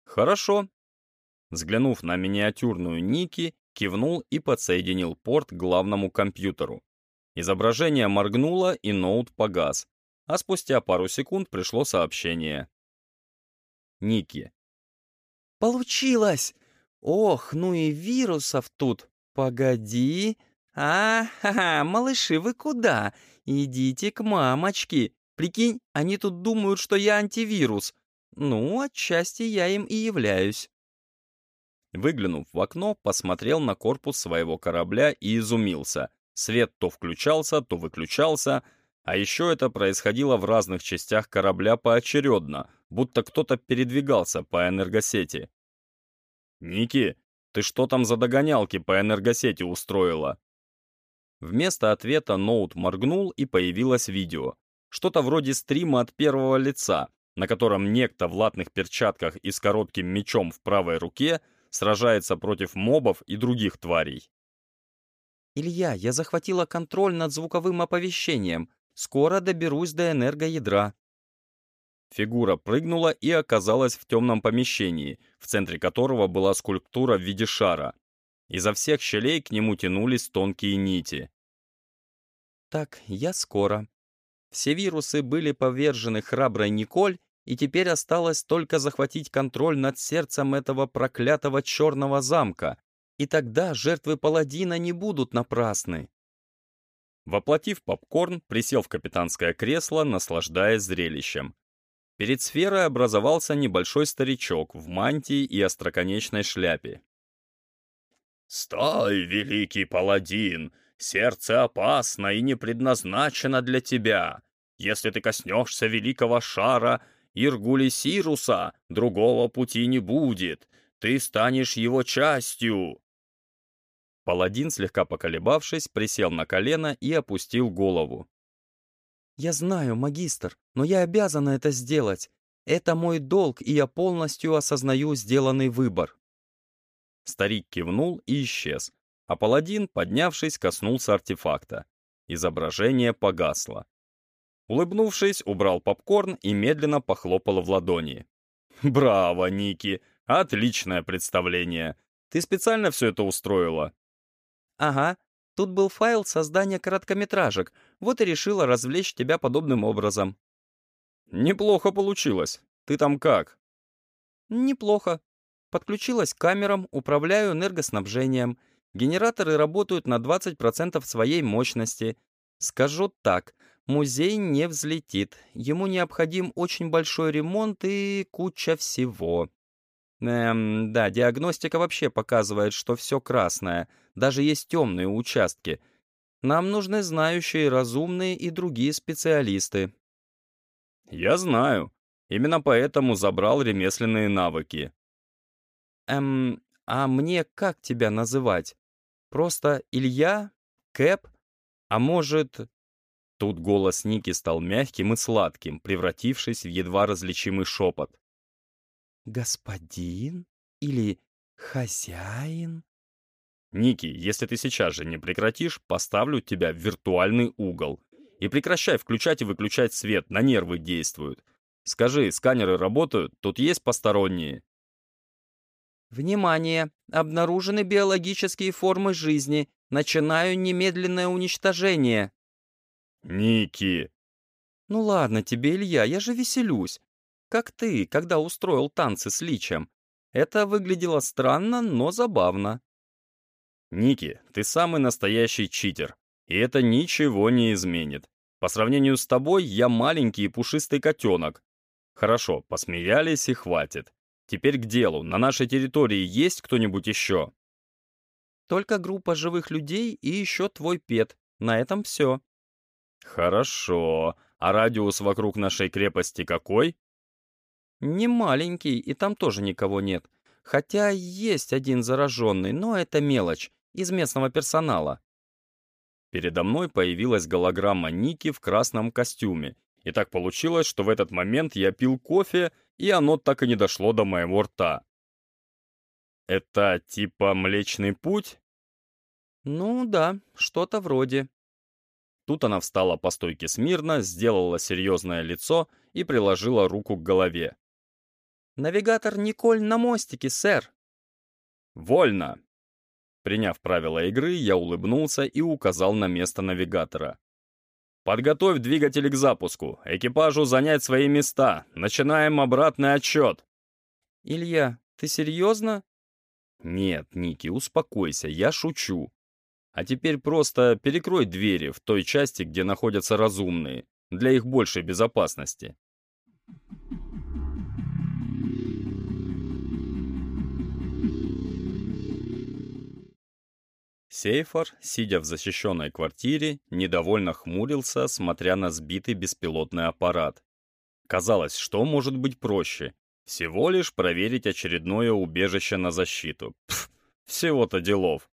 «Хорошо». Взглянув на миниатюрную Ники, кивнул и подсоединил порт к главному компьютеру. Изображение моргнуло, и ноут погас. А спустя пару секунд пришло сообщение. Ники. «Получилось! Ох, ну и вирусов тут! Погоди! А-ха-ха, малыши, вы куда? Идите к мамочке! Прикинь, они тут думают, что я антивирус. Ну, отчасти я им и являюсь». Выглянув в окно, посмотрел на корпус своего корабля и изумился. Свет то включался, то выключался, а еще это происходило в разных частях корабля поочередно, будто кто-то передвигался по энергосети. «Ники, ты что там за догонялки по энергосети устроила?» Вместо ответа ноут моргнул и появилось видео. Что-то вроде стрима от первого лица, на котором некто в латных перчатках и с коротким мечом в правой руке сражается против мобов и других тварей. «Илья, я захватила контроль над звуковым оповещением. Скоро доберусь до энергоядра». Фигура прыгнула и оказалась в темном помещении, в центре которого была скульптура в виде шара. Изо всех щелей к нему тянулись тонкие нити. «Так, я скоро». Все вирусы были повержены храброй Николь, и теперь осталось только захватить контроль над сердцем этого проклятого черного замка, и тогда жертвы паладина не будут напрасны. Воплотив попкорн, присел в капитанское кресло, наслаждаясь зрелищем. Перед сферой образовался небольшой старичок в мантии и остроконечной шляпе. «Стой, великий паладин! Сердце опасно и не предназначено для тебя. Если ты коснешься великого шара Иргули Сируса, другого пути не будет. Ты станешь его частью!» Паладин, слегка поколебавшись, присел на колено и опустил голову. «Я знаю, магистр, но я обязана это сделать. Это мой долг, и я полностью осознаю сделанный выбор». Старик кивнул и исчез, а паладин, поднявшись, коснулся артефакта. Изображение погасло. Улыбнувшись, убрал попкорн и медленно похлопал в ладони. «Браво, Ники! Отличное представление! Ты специально все это устроила?» «Ага, тут был файл создания короткометражек, вот и решила развлечь тебя подобным образом». «Неплохо получилось. Ты там как?» «Неплохо. Подключилась к камерам, управляю энергоснабжением. Генераторы работают на 20% своей мощности. Скажу так, музей не взлетит. Ему необходим очень большой ремонт и куча всего. Эм, да, диагностика вообще показывает, что все красное. Даже есть темные участки. Нам нужны знающие, разумные и другие специалисты. Я знаю. Именно поэтому забрал ремесленные навыки. Эм, а мне как тебя называть? Просто Илья? Кэп? А может... Тут голос Ники стал мягким и сладким, превратившись в едва различимый шепот. «Господин? Или хозяин?» «Ники, если ты сейчас же не прекратишь, поставлю тебя в виртуальный угол. И прекращай включать и выключать свет, на нервы действуют. Скажи, сканеры работают? Тут есть посторонние?» «Внимание! Обнаружены биологические формы жизни. Начинаю немедленное уничтожение». «Ники!» «Ну ладно тебе, Илья, я же веселюсь. Как ты, когда устроил танцы с Личем. Это выглядело странно, но забавно». «Ники, ты самый настоящий читер, и это ничего не изменит. По сравнению с тобой я маленький и пушистый котенок. Хорошо, посмеялись и хватит. Теперь к делу. На нашей территории есть кто-нибудь еще?» «Только группа живых людей и еще твой пет. На этом все». «Хорошо. А радиус вокруг нашей крепости какой?» «Не маленький, и там тоже никого нет. Хотя есть один зараженный, но это мелочь, из местного персонала». Передо мной появилась голограмма Ники в красном костюме, и так получилось, что в этот момент я пил кофе, и оно так и не дошло до моего рта. «Это типа Млечный Путь?» «Ну да, что-то вроде», Тут она встала по стойке смирно, сделала серьезное лицо и приложила руку к голове. «Навигатор Николь на мостике, сэр!» «Вольно!» Приняв правила игры, я улыбнулся и указал на место навигатора. «Подготовь двигатели к запуску. Экипажу занять свои места. Начинаем обратный отсчет». «Илья, ты серьезно?» «Нет, Ники, успокойся, я шучу. А теперь просто перекрой двери в той части, где находятся разумные, для их большей безопасности. Сейфор, сидя в защищенной квартире, недовольно хмурился, смотря на сбитый беспилотный аппарат. Казалось, что может быть проще? Всего лишь проверить очередное убежище на защиту. Всего-то делов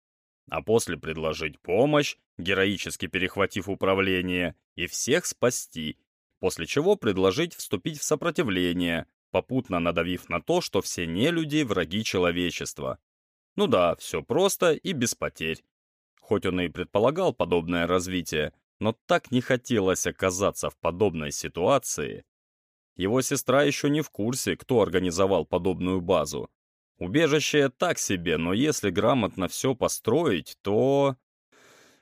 а после предложить помощь, героически перехватив управление, и всех спасти, после чего предложить вступить в сопротивление, попутно надавив на то, что все нелюди — враги человечества. Ну да, все просто и без потерь. Хоть он и предполагал подобное развитие, но так не хотелось оказаться в подобной ситуации. Его сестра еще не в курсе, кто организовал подобную базу, Убежище так себе, но если грамотно все построить, то...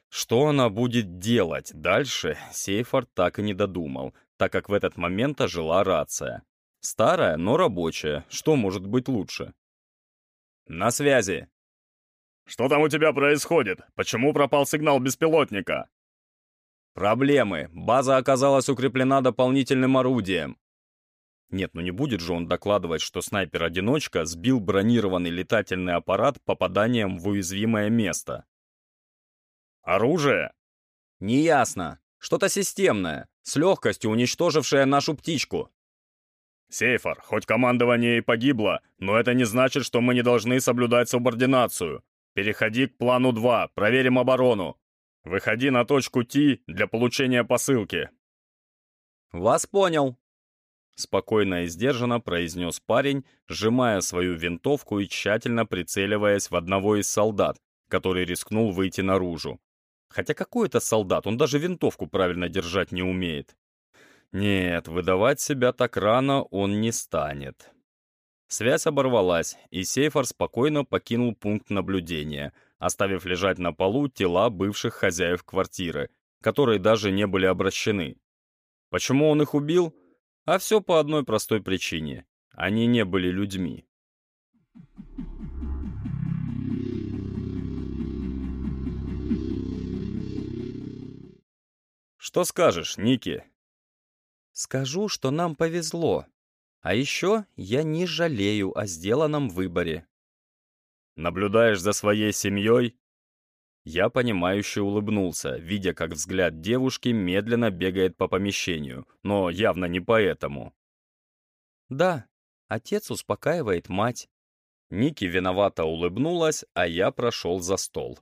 Что она будет делать дальше, Сейфорд так и не додумал, так как в этот момент ожила рация. Старая, но рабочая. Что может быть лучше? «На связи!» «Что там у тебя происходит? Почему пропал сигнал беспилотника?» «Проблемы. База оказалась укреплена дополнительным орудием. Нет, ну не будет же он докладывать, что снайпер-одиночка сбил бронированный летательный аппарат попаданием в уязвимое место. Оружие? Неясно. Что-то системное, с легкостью уничтожившее нашу птичку. Сейфор, хоть командование и погибло, но это не значит, что мы не должны соблюдать субординацию. Переходи к плану 2, проверим оборону. Выходи на точку Т для получения посылки. Вас понял. Спокойно и сдержанно произнес парень, сжимая свою винтовку и тщательно прицеливаясь в одного из солдат, который рискнул выйти наружу. Хотя какой это солдат, он даже винтовку правильно держать не умеет. Нет, выдавать себя так рано он не станет. Связь оборвалась, и Сейфор спокойно покинул пункт наблюдения, оставив лежать на полу тела бывших хозяев квартиры, которые даже не были обращены. Почему он их убил? А все по одной простой причине. Они не были людьми. Что скажешь, Ники? Скажу, что нам повезло. А еще я не жалею о сделанном выборе. Наблюдаешь за своей семьей? Я понимающе улыбнулся, видя, как взгляд девушки медленно бегает по помещению, но явно не поэтому. «Да, отец успокаивает мать». Ники виновато улыбнулась, а я прошел за стол.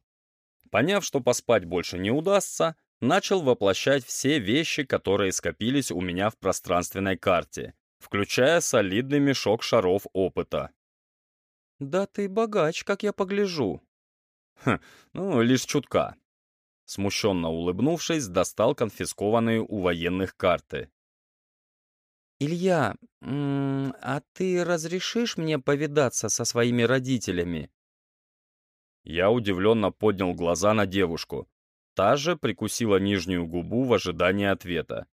Поняв, что поспать больше не удастся, начал воплощать все вещи, которые скопились у меня в пространственной карте, включая солидный мешок шаров опыта. «Да ты богач, как я погляжу», Хм, ну, лишь чутка. Смущенно улыбнувшись, достал конфискованные у военных карты. «Илья, а ты разрешишь мне повидаться со своими родителями?» Я удивленно поднял глаза на девушку. Та же прикусила нижнюю губу в ожидании ответа.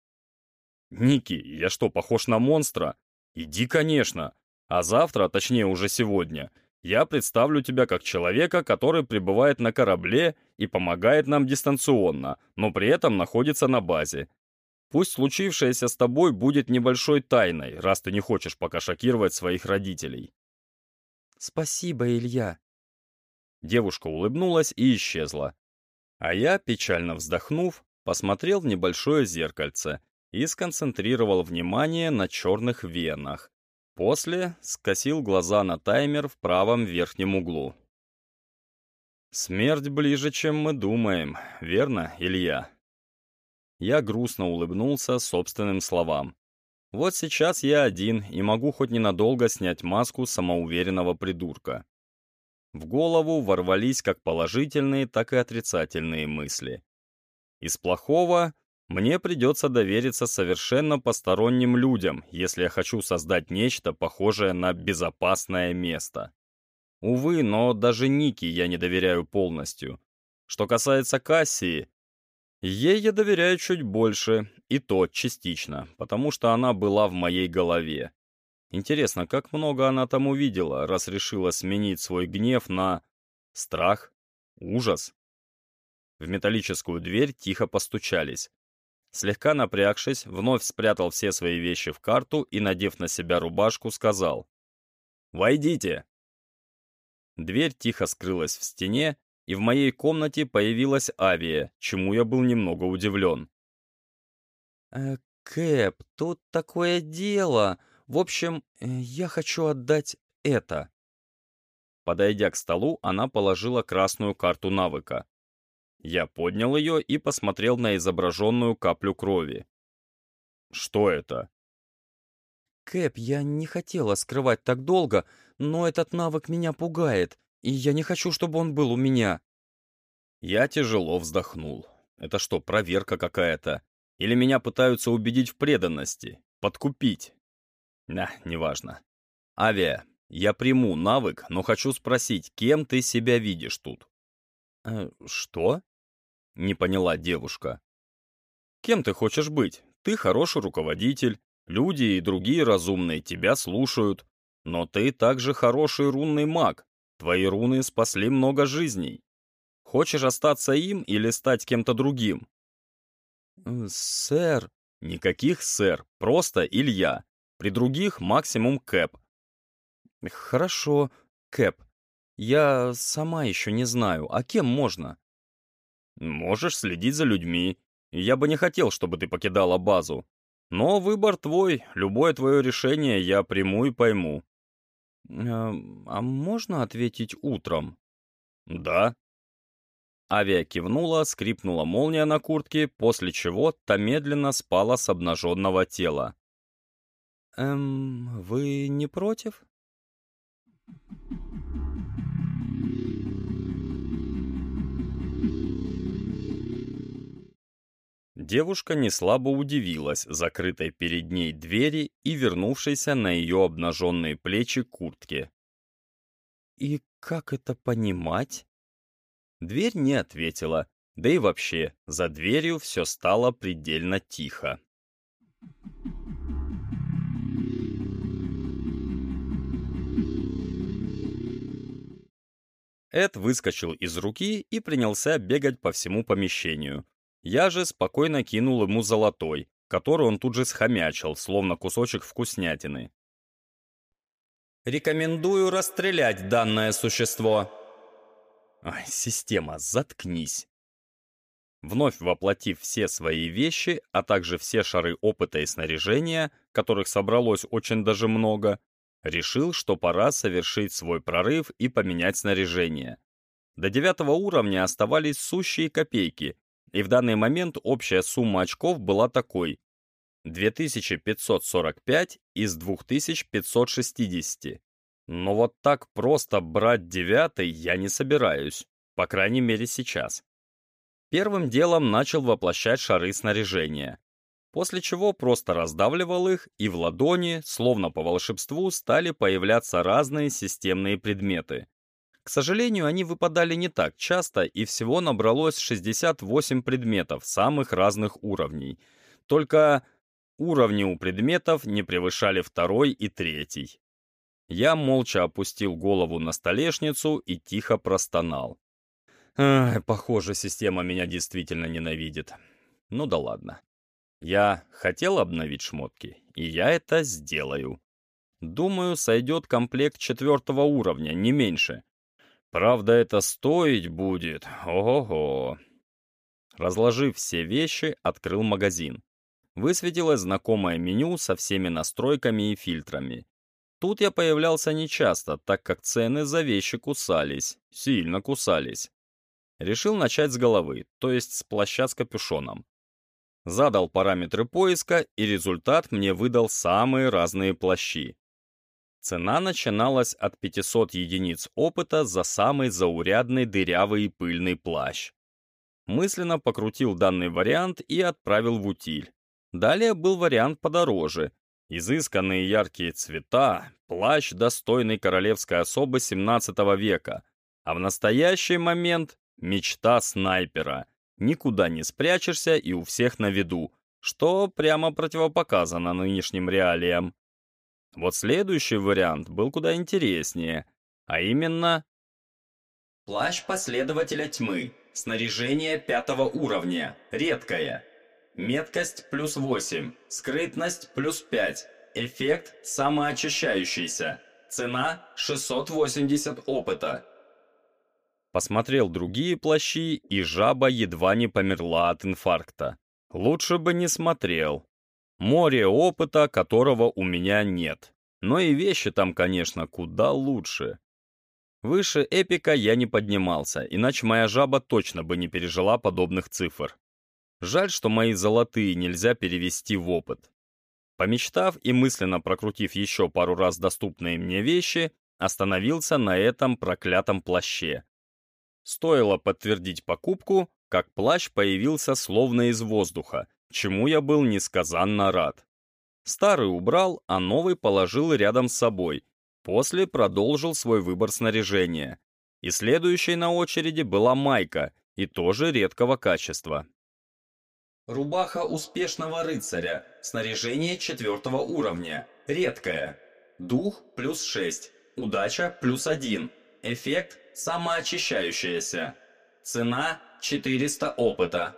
«Ники, я что, похож на монстра? Иди, конечно. А завтра, точнее уже сегодня, я представлю тебя как человека, который пребывает на корабле и помогает нам дистанционно, но при этом находится на базе. Пусть случившееся с тобой будет небольшой тайной, раз ты не хочешь пока шокировать своих родителей. Спасибо, Илья. Девушка улыбнулась и исчезла. А я, печально вздохнув, посмотрел в небольшое зеркальце и сконцентрировал внимание на черных венах, После скосил глаза на таймер в правом верхнем углу. «Смерть ближе, чем мы думаем, верно, Илья?» Я грустно улыбнулся собственным словам. Вот сейчас я один и могу хоть ненадолго снять маску самоуверенного придурка. В голову ворвались как положительные, так и отрицательные мысли. Из плохого мне придется довериться совершенно посторонним людям, если я хочу создать нечто похожее на безопасное место. Увы, но даже Ники я не доверяю полностью. Что касается Кассии, ей я доверяю чуть больше, и то частично, потому что она была в моей голове. Интересно, как много она там увидела, раз решила сменить свой гнев на страх, ужас? В металлическую дверь тихо постучались. Слегка напрягшись, вновь спрятал все свои вещи в карту и, надев на себя рубашку, сказал «Войдите!». Дверь тихо скрылась в стене, и в моей комнате появилась авиа, чему я был немного удивлен. «Э, «Кэп, тут такое дело. В общем, э, я хочу отдать это». Подойдя к столу, она положила красную карту навыка. Я поднял ее и посмотрел на изображенную каплю крови. Что это? Кэп, я не хотела скрывать так долго, но этот навык меня пугает, и я не хочу, чтобы он был у меня. Я тяжело вздохнул. Это что, проверка какая-то? Или меня пытаются убедить в преданности? Подкупить? На, неважно. Авиа, я приму навык, но хочу спросить, кем ты себя видишь тут? Э, что? — не поняла девушка. «Кем ты хочешь быть? Ты хороший руководитель, люди и другие разумные тебя слушают, но ты также хороший рунный маг, твои руны спасли много жизней. Хочешь остаться им или стать кем-то другим?» э, «Сэр...» «Никаких сэр, просто Илья. При других максимум Кэп». «Хорошо, Кэп. Я сама еще не знаю, а кем можно?» Можешь следить за людьми. Я бы не хотел, чтобы ты покидала базу. Но выбор твой, любое твое решение я приму и пойму. А, а можно ответить утром? Да. Авиа кивнула, скрипнула молния на куртке, после чего та медленно спала с обнаженного тела. Эм, вы не против? Девушка неслабо удивилась закрытой перед ней двери и вернувшейся на ее обнаженные плечи куртки. «И как это понимать?» Дверь не ответила, да и вообще, за дверью все стало предельно тихо. Эд выскочил из руки и принялся бегать по всему помещению, я же спокойно кинул ему золотой, который он тут же схомячил, словно кусочек вкуснятины. «Рекомендую расстрелять данное существо», Ай, система, заткнись. Вновь воплотив все свои вещи, а также все шары опыта и снаряжения, которых собралось очень даже много, решил, что пора совершить свой прорыв и поменять снаряжение. До девятого уровня оставались сущие копейки, и в данный момент общая сумма очков была такой 2545 из 2560. Но вот так просто брать девятый я не собираюсь, по крайней мере сейчас. Первым делом начал воплощать шары снаряжения, после чего просто раздавливал их, и в ладони, словно по волшебству, стали появляться разные системные предметы. К сожалению, они выпадали не так часто, и всего набралось 68 предметов самых разных уровней. Только уровни у предметов не превышали второй и третий. Я молча опустил голову на столешницу и тихо простонал. Ах, похоже, система меня действительно ненавидит. Ну да ладно. Я хотел обновить шмотки, и я это сделаю. Думаю, сойдет комплект четвертого уровня, не меньше. Правда, это стоить будет. Ого-го. Разложив все вещи, открыл магазин. Высветилось знакомое меню со всеми настройками и фильтрами. Тут я появлялся нечасто, так как цены за вещи кусались, сильно кусались. Решил начать с головы, то есть с плаща с капюшоном. Задал параметры поиска, и результат мне выдал самые разные плащи. Цена начиналась от 500 единиц опыта за самый заурядный дырявый и пыльный плащ. Мысленно покрутил данный вариант и отправил в утиль. Далее был вариант подороже. Изысканные яркие цвета, плащ, достойный королевской особы 17 века. А в настоящий момент Мечта снайпера. Никуда не спрячешься и у всех на виду, что прямо противопоказано нынешним реалиям. Вот следующий вариант был куда интереснее, а именно... Плащ последователя тьмы. Снаряжение пятого уровня. Редкое. Меткость плюс 8. Скрытность плюс 5. Эффект самоочищающийся. Цена 680 опыта. Посмотрел другие плащи, и жаба едва не померла от инфаркта. Лучше бы не смотрел. Море опыта, которого у меня нет. Но и вещи там, конечно, куда лучше. Выше эпика я не поднимался, иначе моя жаба точно бы не пережила подобных цифр. Жаль, что мои золотые нельзя перевести в опыт. Помечтав и мысленно прокрутив еще пару раз доступные мне вещи, остановился на этом проклятом плаще. Стоило подтвердить покупку, как плащ появился словно из воздуха, чему я был несказанно рад. Старый убрал, а новый положил рядом с собой. После продолжил свой выбор снаряжения. И следующей на очереди была майка, и тоже редкого качества. Рубаха успешного рыцаря. Снаряжение четвертого уровня. Редкое. Дух плюс 6. Удача плюс 1. Эффект самоочищающаяся. Цена 400 опыта.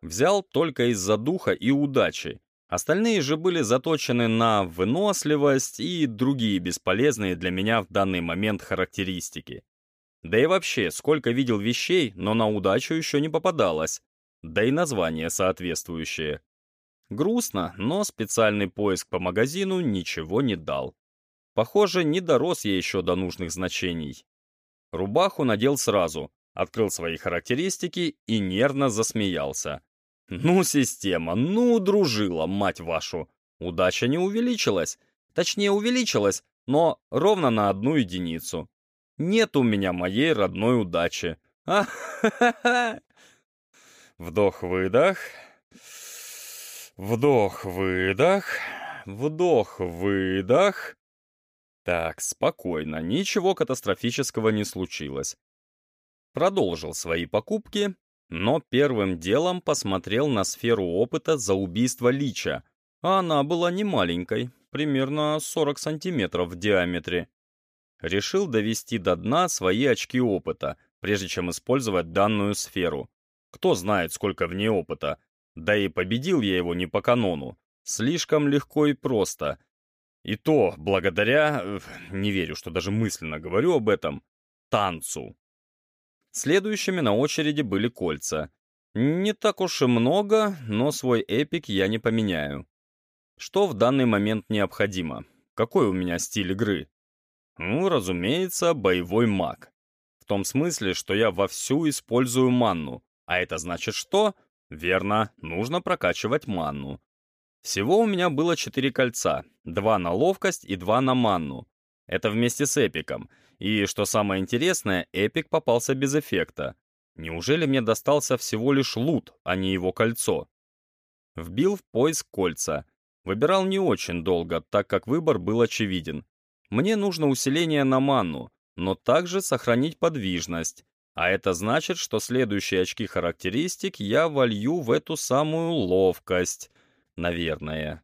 Взял только из-за духа и удачи. Остальные же были заточены на выносливость и другие бесполезные для меня в данный момент характеристики. Да и вообще, сколько видел вещей, но на удачу еще не попадалось. Да и название соответствующее. Грустно, но специальный поиск по магазину ничего не дал. Похоже, не дорос я еще до нужных значений. Рубаху надел сразу, открыл свои характеристики и нервно засмеялся. «Ну, система, ну, дружила, мать вашу! Удача не увеличилась. Точнее, увеличилась, но ровно на одну единицу. Нет у меня моей родной удачи. А Вдох-выдох. Вдох-выдох. Вдох-выдох. Так, спокойно, ничего катастрофического не случилось. Продолжил свои покупки, но первым делом посмотрел на сферу опыта за убийство Лича. Она была не маленькой, примерно 40 сантиметров в диаметре. Решил довести до дна свои очки опыта, прежде чем использовать данную сферу. Кто знает, сколько в ней опыта. Да и победил я его не по канону. Слишком легко и просто — и то благодаря, э, не верю, что даже мысленно говорю об этом, танцу. Следующими на очереди были кольца. Не так уж и много, но свой эпик я не поменяю. Что в данный момент необходимо? Какой у меня стиль игры? Ну, разумеется, боевой маг. В том смысле, что я вовсю использую манну. А это значит что? Верно, нужно прокачивать манну. Всего у меня было четыре кольца, два на ловкость и два на манну. Это вместе с эпиком. И, что самое интересное, эпик попался без эффекта. Неужели мне достался всего лишь лут, а не его кольцо? Вбил в поиск кольца. Выбирал не очень долго, так как выбор был очевиден. Мне нужно усиление на манну, но также сохранить подвижность. А это значит, что следующие очки характеристик я волью в эту самую ловкость. Наверное.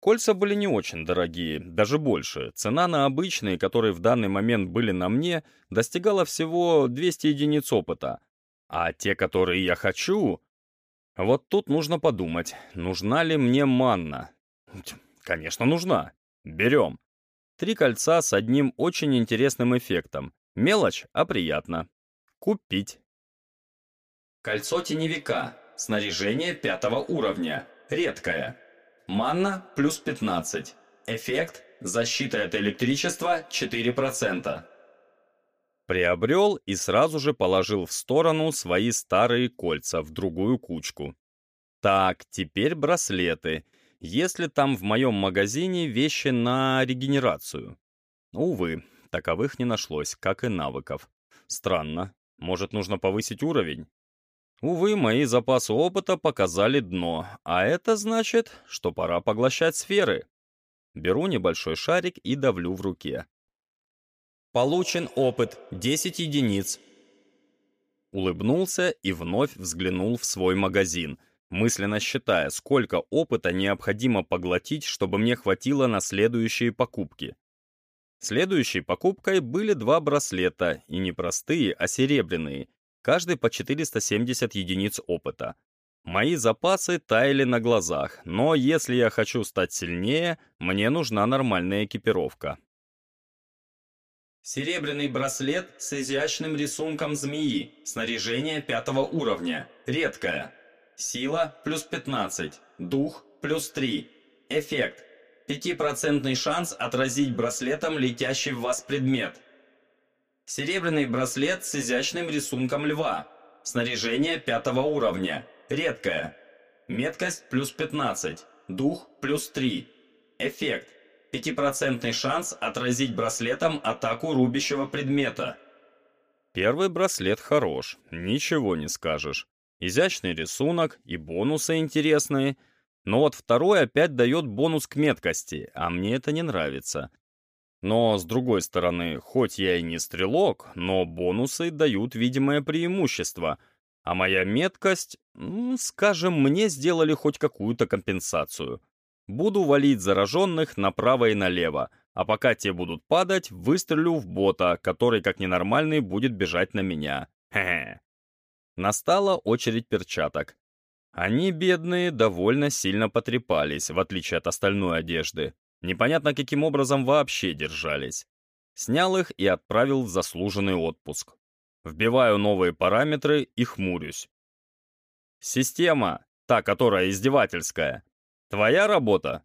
Кольца были не очень дорогие, даже больше. Цена на обычные, которые в данный момент были на мне, достигала всего 200 единиц опыта. А те, которые я хочу... Вот тут нужно подумать, нужна ли мне манна. Конечно, нужна. Берем. Три кольца с одним очень интересным эффектом. Мелочь, а приятно. Купить. Кольцо теневика. Снаряжение пятого уровня. Редкое. Манна плюс 15. Эффект защита от электричества 4%. Приобрел и сразу же положил в сторону свои старые кольца в другую кучку. Так, теперь браслеты если там в моем магазине вещи на регенерацию. Увы, таковых не нашлось, как и навыков. Странно. Может, нужно повысить уровень? Увы, мои запасы опыта показали дно, а это значит, что пора поглощать сферы. Беру небольшой шарик и давлю в руке. Получен опыт 10 единиц. Улыбнулся и вновь взглянул в свой магазин — мысленно считая, сколько опыта необходимо поглотить, чтобы мне хватило на следующие покупки. Следующей покупкой были два браслета, и не простые, а серебряные, каждый по 470 единиц опыта. Мои запасы таяли на глазах, но если я хочу стать сильнее, мне нужна нормальная экипировка. Серебряный браслет с изящным рисунком змеи, снаряжение пятого уровня, редкое. Сила плюс 15. Дух плюс 3. Эффект. 5% шанс отразить браслетом летящий в вас предмет. Серебряный браслет с изящным рисунком льва. Снаряжение пятого уровня. Редкое. Меткость плюс 15. Дух плюс 3. Эффект. 5% шанс отразить браслетом атаку рубящего предмета. Первый браслет хорош, ничего не скажешь. Изящный рисунок и бонусы интересные. Но вот второй опять дает бонус к меткости, а мне это не нравится. Но, с другой стороны, хоть я и не стрелок, но бонусы дают видимое преимущество. А моя меткость, скажем, мне сделали хоть какую-то компенсацию. Буду валить зараженных направо и налево, а пока те будут падать, выстрелю в бота, который как ненормальный будет бежать на меня. Хе-хе. Настала очередь перчаток. Они, бедные, довольно сильно потрепались, в отличие от остальной одежды. Непонятно, каким образом вообще держались. Снял их и отправил в заслуженный отпуск. Вбиваю новые параметры и хмурюсь. Система, та, которая издевательская. Твоя работа?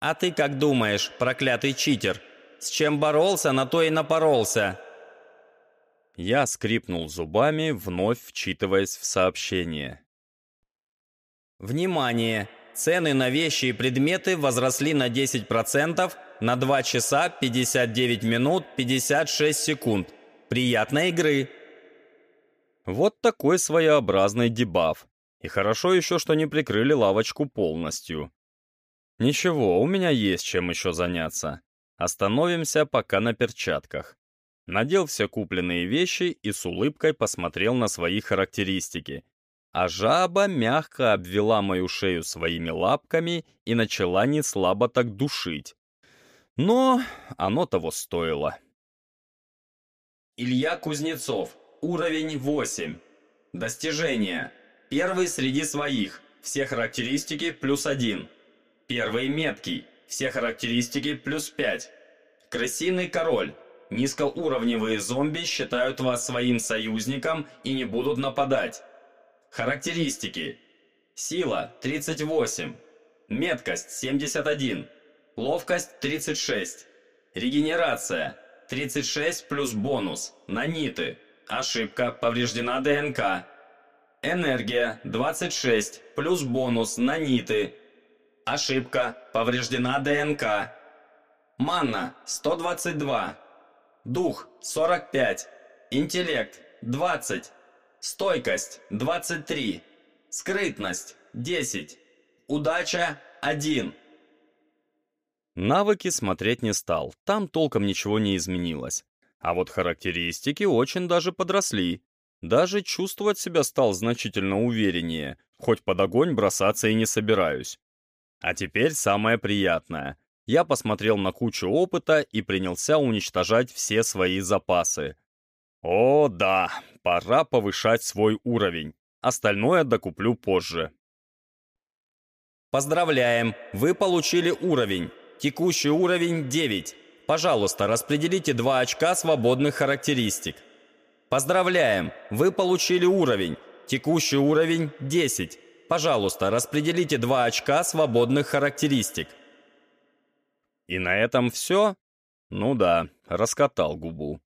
А ты как думаешь, проклятый читер? С чем боролся, на то и напоролся. Я скрипнул зубами, вновь вчитываясь в сообщение. Внимание! Цены на вещи и предметы возросли на 10% на 2 часа 59 минут 56 секунд. Приятной игры! Вот такой своеобразный дебаф. И хорошо еще, что не прикрыли лавочку полностью. Ничего, у меня есть чем еще заняться. Остановимся пока на перчатках надел все купленные вещи и с улыбкой посмотрел на свои характеристики. А жаба мягко обвела мою шею своими лапками и начала не слабо так душить. Но оно того стоило. Илья Кузнецов, уровень 8. Достижения. Первый среди своих, все характеристики плюс 1. Первый меткий, все характеристики плюс 5. Крысиный король, Низкоуровневые зомби считают вас своим союзником и не будут нападать. Характеристики. Сила 38. Меткость 71. Ловкость 36. Регенерация 36 плюс бонус. Наниты. Ошибка. Повреждена ДНК. Энергия 26 плюс бонус. Наниты. Ошибка. Повреждена ДНК. Манна 122. Дух 45. Интеллект 20. Стойкость 23. Скрытность 10. Удача 1. Навыки смотреть не стал, там толком ничего не изменилось. А вот характеристики очень даже подросли. Даже чувствовать себя стал значительно увереннее, хоть под огонь бросаться и не собираюсь. А теперь самое приятное. Я посмотрел на кучу опыта и принялся уничтожать все свои запасы. О, да, пора повышать свой уровень. Остальное докуплю позже. Поздравляем, вы получили уровень. Текущий уровень 9. Пожалуйста, распределите 2 очка свободных характеристик. Поздравляем, вы получили уровень. Текущий уровень 10. Пожалуйста, распределите 2 очка свободных характеристик. И на этом все? Ну да, раскатал губу.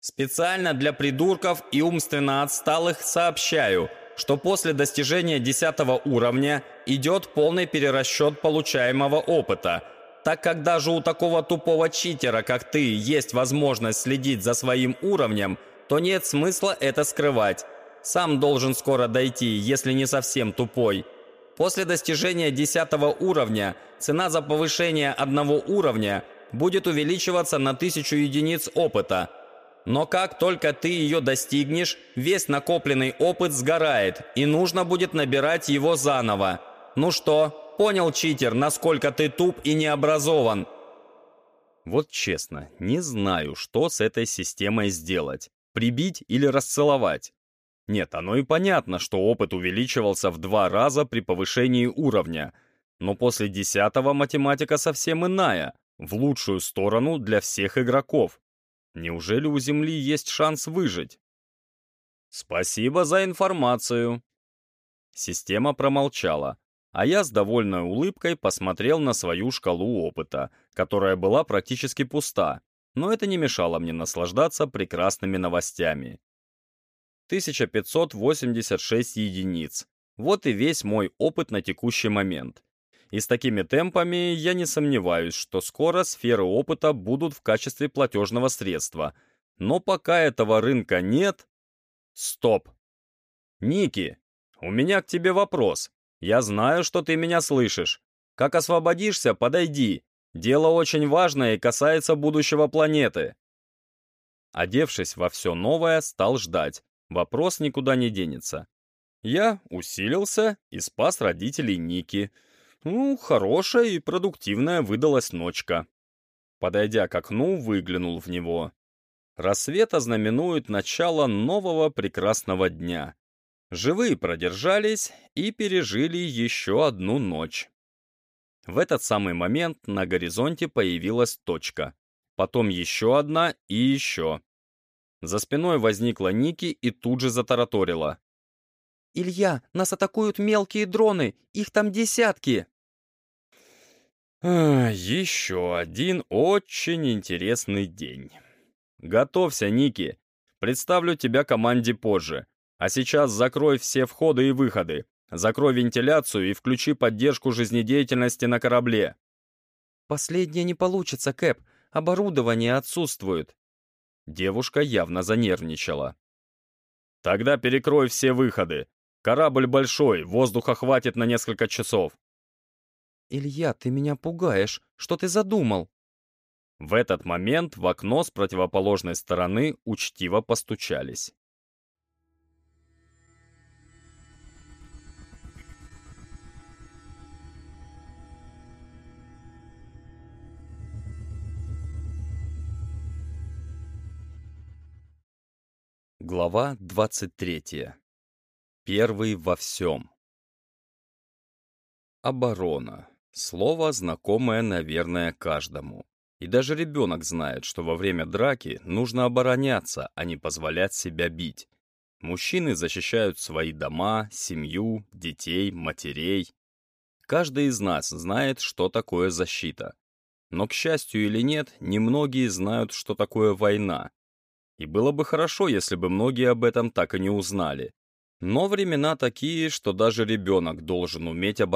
Специально для придурков и умственно отсталых сообщаю, что после достижения 10 уровня идет полный перерасчет получаемого опыта, так как даже у такого тупого читера, как ты, есть возможность следить за своим уровнем, то нет смысла это скрывать. Сам должен скоро дойти, если не совсем тупой. После достижения 10 уровня цена за повышение одного уровня будет увеличиваться на 1000 единиц опыта. Но как только ты ее достигнешь, весь накопленный опыт сгорает, и нужно будет набирать его заново. Ну что, понял, читер, насколько ты туп и необразован? Вот честно, не знаю, что с этой системой сделать. Прибить или расцеловать? Нет, оно и понятно, что опыт увеличивался в два раза при повышении уровня. Но после десятого математика совсем иная, в лучшую сторону для всех игроков. Неужели у Земли есть шанс выжить? Спасибо за информацию. Система промолчала, а я с довольной улыбкой посмотрел на свою шкалу опыта, которая была практически пуста, но это не мешало мне наслаждаться прекрасными новостями. 1586 единиц. Вот и весь мой опыт на текущий момент. И с такими темпами я не сомневаюсь, что скоро сферы опыта будут в качестве платежного средства. Но пока этого рынка нет... Стоп! Ники, у меня к тебе вопрос. Я знаю, что ты меня слышишь. Как освободишься, подойди. Дело очень важное и касается будущего планеты. Одевшись во все новое, стал ждать, Вопрос никуда не денется. Я усилился и спас родителей Ники. Ну, хорошая и продуктивная выдалась ночка. Подойдя к окну, выглянул в него. Рассвет ознаменует начало нового прекрасного дня. Живые продержались и пережили еще одну ночь. В этот самый момент на горизонте появилась точка. Потом еще одна и еще. За спиной возникла Ники и тут же затараторила. «Илья, нас атакуют мелкие дроны! Их там десятки!» «Еще один очень интересный день. Готовься, Ники. Представлю тебя команде позже. А сейчас закрой все входы и выходы. Закрой вентиляцию и включи поддержку жизнедеятельности на корабле». «Последнее не получится, Кэп. Оборудование отсутствует. Девушка явно занервничала. «Тогда перекрой все выходы. Корабль большой, воздуха хватит на несколько часов». «Илья, ты меня пугаешь. Что ты задумал?» В этот момент в окно с противоположной стороны учтиво постучались. Глава 23. Первый во всем. Оборона. Слово, знакомое, наверное, каждому. И даже ребенок знает, что во время драки нужно обороняться, а не позволять себя бить. Мужчины защищают свои дома, семью, детей, матерей. Каждый из нас знает, что такое защита. Но, к счастью или нет, немногие знают, что такое война. И было бы хорошо, если бы многие об этом так и не узнали. Но времена такие, что даже ребенок должен уметь обороняться.